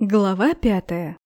Глава пятая.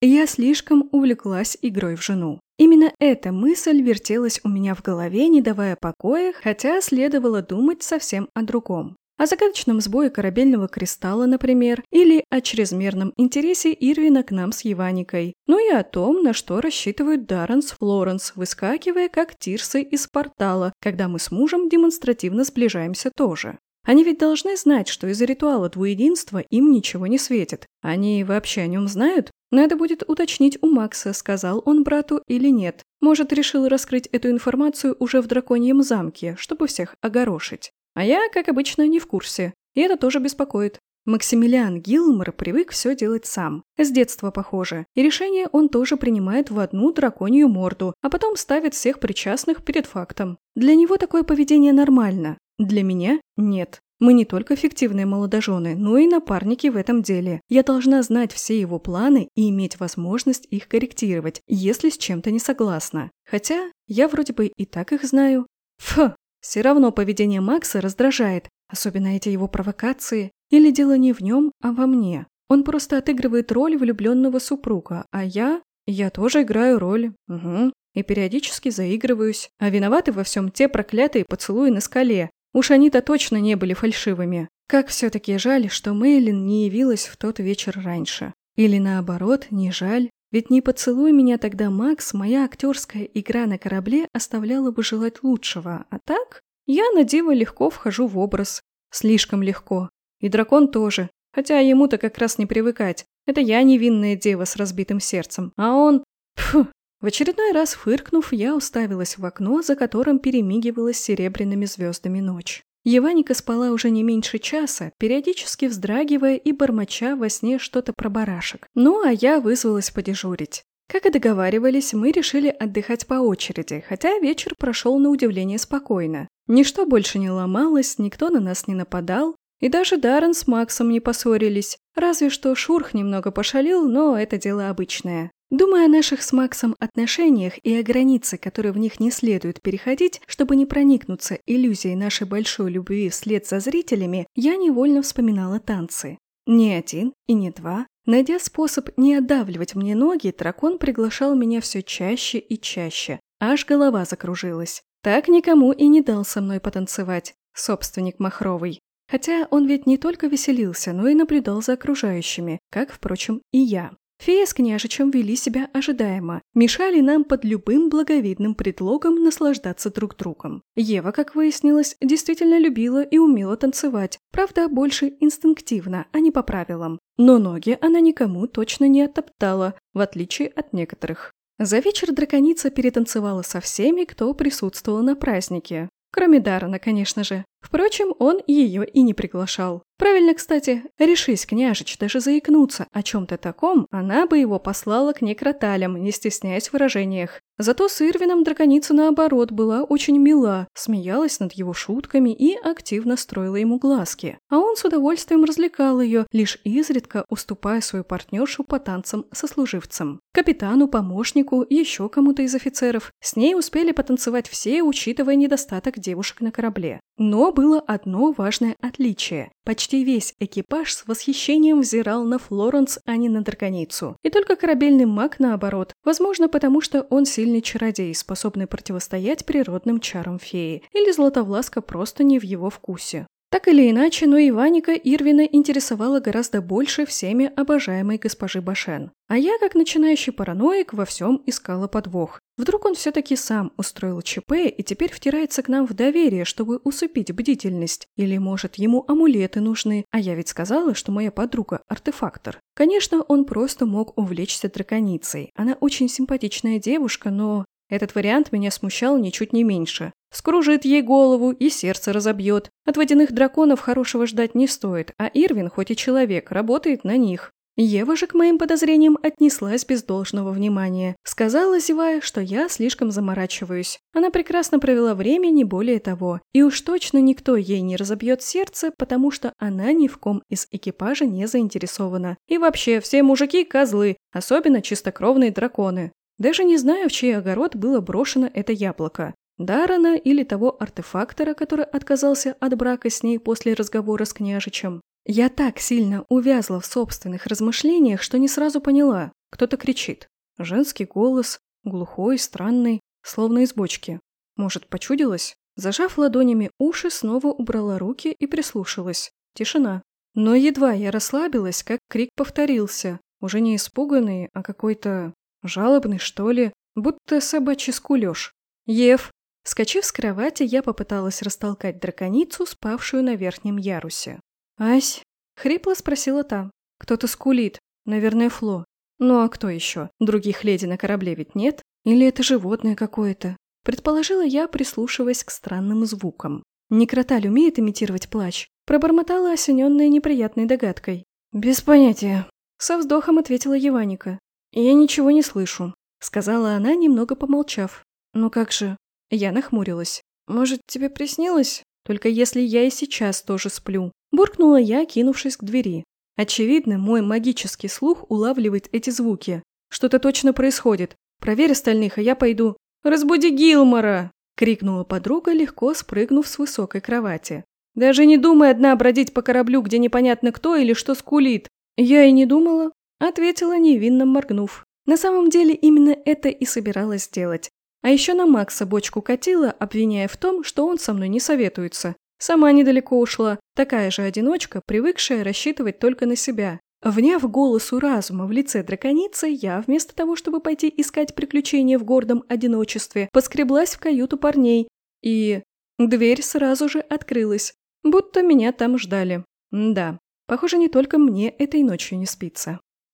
Я слишком увлеклась игрой в жену. Именно эта мысль вертелась у меня в голове, не давая покоя, хотя следовало думать совсем о другом. О загадочном сбое корабельного кристалла, например, или о чрезмерном интересе Ирвина к нам с Еваникой, ну и о том, на что рассчитывают Даррен с Флоренс, выскакивая как тирсы из портала, когда мы с мужем демонстративно сближаемся тоже. Они ведь должны знать, что из-за ритуала двуединства им ничего не светит. Они вообще о нем знают? Надо будет уточнить у Макса, сказал он брату или нет. Может, решил раскрыть эту информацию уже в драконьем замке, чтобы всех огорошить. А я, как обычно, не в курсе. И это тоже беспокоит. Максимилиан Гилмор привык все делать сам. С детства похоже. И решение он тоже принимает в одну драконью морду, а потом ставит всех причастных перед фактом. Для него такое поведение нормально. Для меня – нет. Мы не только фиктивные молодожены, но и напарники в этом деле. Я должна знать все его планы и иметь возможность их корректировать, если с чем-то не согласна. Хотя я вроде бы и так их знаю. Фу, все равно поведение Макса раздражает, особенно эти его провокации. Или дело не в нем, а во мне. Он просто отыгрывает роль влюбленного супруга, а я... Я тоже играю роль. Угу. И периодически заигрываюсь. А виноваты во всем те проклятые поцелуи на скале, Уж они-то точно не были фальшивыми. Как все-таки жаль, что Мейлин не явилась в тот вечер раньше. Или наоборот, не жаль. Ведь не поцелуй меня тогда, Макс, моя актерская игра на корабле оставляла бы желать лучшего. А так, я на диво легко вхожу в образ. Слишком легко. И дракон тоже. Хотя ему-то как раз не привыкать. Это я невинная дева с разбитым сердцем. А он... Фу, в очередной раз фыркнув, я уставилась в окно, за которым перемигивалась серебряными звездами ночь. Еваника спала уже не меньше часа, периодически вздрагивая и бормоча во сне что-то про барашек. Ну, а я вызвалась подежурить. Как и договаривались, мы решили отдыхать по очереди, хотя вечер прошел на удивление спокойно. Ничто больше не ломалось, никто на нас не нападал, и даже Даррен с Максом не поссорились. Разве что Шурх немного пошалил, но это дело обычное. Думая о наших с Максом отношениях и о границе, которые в них не следует переходить, чтобы не проникнуться иллюзией нашей большой любви вслед за зрителями, я невольно вспоминала танцы. Не один и не два. Найдя способ не отдавливать мне ноги, дракон приглашал меня все чаще и чаще. Аж голова закружилась. Так никому и не дал со мной потанцевать, собственник Махровый. Хотя он ведь не только веселился, но и наблюдал за окружающими, как, впрочем, и я. Фея с княжичем вели себя ожидаемо, мешали нам под любым благовидным предлогом наслаждаться друг другом. Ева, как выяснилось, действительно любила и умела танцевать, правда, больше инстинктивно, а не по правилам. Но ноги она никому точно не оттоптала, в отличие от некоторых. За вечер драконица перетанцевала со всеми, кто присутствовал на празднике. Кроме Дарана, конечно же. Впрочем, он ее и не приглашал. Правильно, кстати, решись, княжич, даже заикнуться о чем-то таком, она бы его послала к некроталям, не стесняясь в выражениях. Зато с Ирвином драконица, наоборот, была очень мила, смеялась над его шутками и активно строила ему глазки. А он с удовольствием развлекал ее, лишь изредка уступая свою партнершу по танцам со служивцем. Капитану, помощнику, еще кому-то из офицеров. С ней успели потанцевать все, учитывая недостаток девушек на корабле. Но было одно важное отличие. Почти весь экипаж с восхищением взирал на Флоренс, а не на драконицу. И только корабельный маг наоборот. Возможно, потому что он сильный чародей, способный противостоять природным чарам феи. Или Златовласка просто не в его вкусе. Так или иначе, но Иваника Ирвина интересовала гораздо больше всеми обожаемой госпожи Башен. А я, как начинающий параноик, во всем искала подвох. Вдруг он все-таки сам устроил ЧП и теперь втирается к нам в доверие, чтобы усыпить бдительность. Или, может, ему амулеты нужны, а я ведь сказала, что моя подруга – артефактор. Конечно, он просто мог увлечься драконицей. Она очень симпатичная девушка, но этот вариант меня смущал ничуть не меньше. Скружит ей голову и сердце разобьет. От водяных драконов хорошего ждать не стоит, а Ирвин, хоть и человек, работает на них. Ева же к моим подозрениям отнеслась без должного внимания. Сказала, зевая, что я слишком заморачиваюсь. Она прекрасно провела время, не более того. И уж точно никто ей не разобьет сердце, потому что она ни в ком из экипажа не заинтересована. И вообще, все мужики – козлы, особенно чистокровные драконы. Даже не знаю, в чей огород было брошено это яблоко. Дарана или того артефактора, который отказался от брака с ней после разговора с княжичем. Я так сильно увязла в собственных размышлениях, что не сразу поняла. Кто-то кричит. Женский голос, глухой, странный, словно из бочки. Может, почудилось? Зажав ладонями уши, снова убрала руки и прислушалась. Тишина. Но едва я расслабилась, как крик повторился. Уже не испуганный, а какой-то жалобный, что ли, будто собачий скулёж. «Ев!» Скочив с кровати, я попыталась растолкать драконицу, спавшую на верхнем ярусе. «Ась?» — хрипло спросила та. «Кто-то скулит. Наверное, Фло. Ну а кто еще? Других леди на корабле ведь нет? Или это животное какое-то?» Предположила я, прислушиваясь к странным звукам. Некроталь умеет имитировать плач. Пробормотала осененная неприятной догадкой. «Без понятия», — со вздохом ответила Еваника. «Я ничего не слышу», — сказала она, немного помолчав. «Ну как же?» Я нахмурилась. «Может, тебе приснилось? Только если я и сейчас тоже сплю». Буркнула я, кинувшись к двери. Очевидно, мой магический слух улавливает эти звуки. Что-то точно происходит. Проверь остальных, а я пойду. «Разбуди Гилмора!» – крикнула подруга, легко спрыгнув с высокой кровати. «Даже не думай одна бродить по кораблю, где непонятно кто или что скулит!» «Я и не думала», – ответила невинно моргнув. На самом деле именно это и собиралась сделать. А еще на Макса бочку катила, обвиняя в том, что он со мной не советуется. Сама недалеко ушла, такая же одиночка, привыкшая рассчитывать только на себя. Вняв голосу разума в лице драконицы, я, вместо того, чтобы пойти искать приключения в гордом одиночестве, поскреблась в каюту парней, и... Дверь сразу же открылась, будто меня там ждали. Да, похоже, не только мне этой ночью не спится.